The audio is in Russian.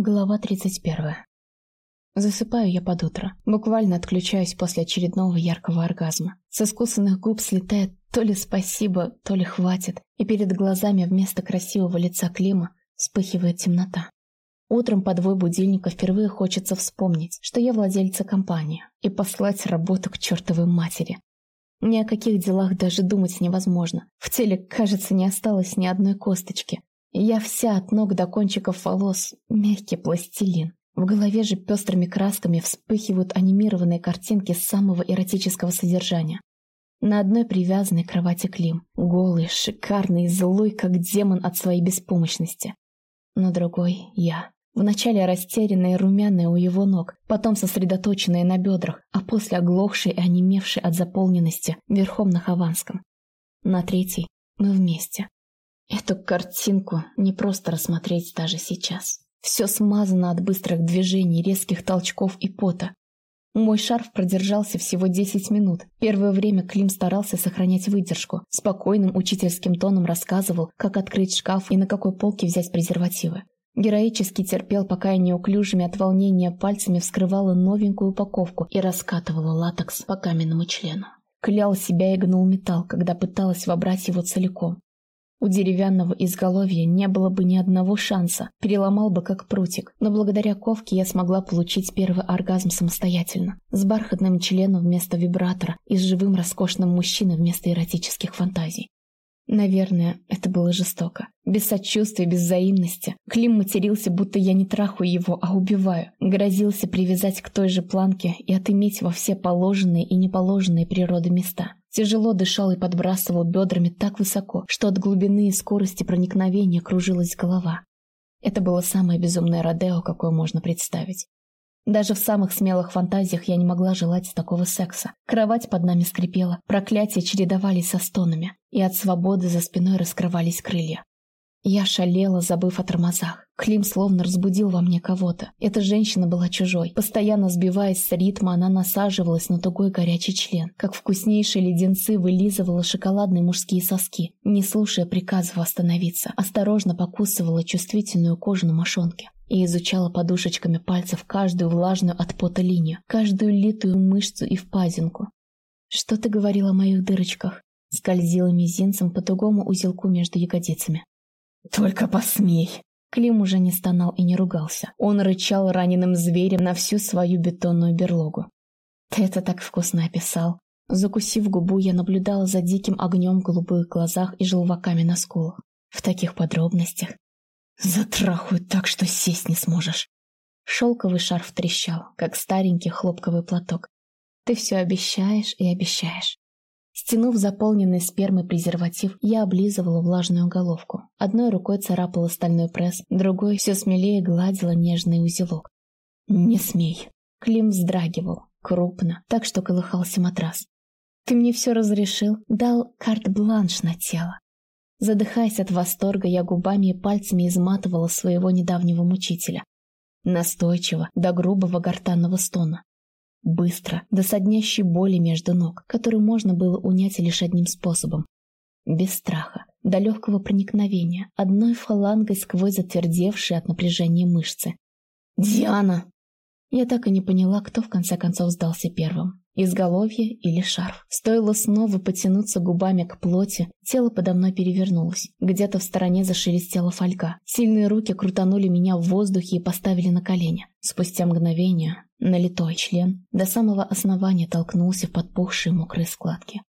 Глава 31. Засыпаю я под утро. Буквально отключаюсь после очередного яркого оргазма. Со скусанных губ слетает то ли спасибо, то ли хватит, и перед глазами вместо красивого лица Клима вспыхивает темнота. Утром по двое будильника впервые хочется вспомнить, что я владельца компании, и послать работу к чертовой матери. Ни о каких делах даже думать невозможно. В теле, кажется, не осталось ни одной косточки. Я вся от ног до кончиков волос, мягкий пластилин. В голове же пестрыми красками вспыхивают анимированные картинки самого эротического содержания. На одной привязанной кровати Клим, голый, шикарный, злой, как демон от своей беспомощности. На другой — я. Вначале растерянная и румяная у его ног, потом сосредоточенная на бедрах, а после оглохшей и онемевшей от заполненности верхом на Хованском. На третий мы вместе. Эту картинку не просто рассмотреть даже сейчас. Все смазано от быстрых движений, резких толчков и пота. Мой шарф продержался всего 10 минут. Первое время Клим старался сохранять выдержку. Спокойным учительским тоном рассказывал, как открыть шкаф и на какой полке взять презервативы. Героически терпел, пока я неуклюжими от волнения пальцами вскрывала новенькую упаковку и раскатывала латекс по каменному члену. Клял себя и гнул металл, когда пыталась вобрать его целиком. У деревянного изголовья не было бы ни одного шанса, переломал бы как прутик, но благодаря ковке я смогла получить первый оргазм самостоятельно, с бархатным членом вместо вибратора и с живым роскошным мужчиной вместо эротических фантазий. Наверное, это было жестоко. Без сочувствия, без взаимности. Клим матерился, будто я не трахаю его, а убиваю. Грозился привязать к той же планке и отыметь во все положенные и неположенные природы места. Тяжело дышал и подбрасывал бедрами так высоко, что от глубины и скорости проникновения кружилась голова. Это было самое безумное Родео, какое можно представить. Даже в самых смелых фантазиях я не могла желать такого секса. Кровать под нами скрипела, проклятия чередовались со стонами, и от свободы за спиной раскрывались крылья. Я шалела, забыв о тормозах. Клим словно разбудил во мне кого-то. Эта женщина была чужой. Постоянно сбиваясь с ритма, она насаживалась на тугой горячий член. Как вкуснейшие леденцы вылизывала шоколадные мужские соски, не слушая приказов остановиться. Осторожно покусывала чувствительную кожу на мошонке и изучала подушечками пальцев каждую влажную от пота линию, каждую литую мышцу и впадинку. «Что ты говорила о моих дырочках?» Скользила мизинцем по тугому узелку между ягодицами. «Только посмей!» Клим уже не стонал и не ругался. Он рычал раненым зверем на всю свою бетонную берлогу. «Ты это так вкусно описал!» Закусив губу, я наблюдала за диким огнем в голубых глазах и желваками на скулах. В таких подробностях. Затрахают так, что сесть не сможешь. Шелковый шарф трещал, как старенький хлопковый платок. Ты все обещаешь и обещаешь. Стянув заполненный спермой презерватив, я облизывала влажную головку. Одной рукой царапала стальной пресс, другой все смелее гладила нежный узелок. «Не смей!» Клим вздрагивал, крупно, так что колыхался матрас. «Ты мне все разрешил, дал карт-бланш на тело». Задыхаясь от восторга, я губами и пальцами изматывала своего недавнего мучителя. Настойчиво, до грубого гортанного стона. Быстро, до соднящей боли между ног, которую можно было унять лишь одним способом. Без страха, до легкого проникновения, одной фалангой сквозь затвердевшие от напряжения мышцы. «Диана!» Я так и не поняла, кто в конце концов сдался первым. Изголовье или шарф. Стоило снова потянуться губами к плоти, тело подо мной перевернулось. Где-то в стороне зашелестела фольга. Сильные руки крутанули меня в воздухе и поставили на колени. Спустя мгновение налитой член до самого основания толкнулся в подпухшие мокрые складки.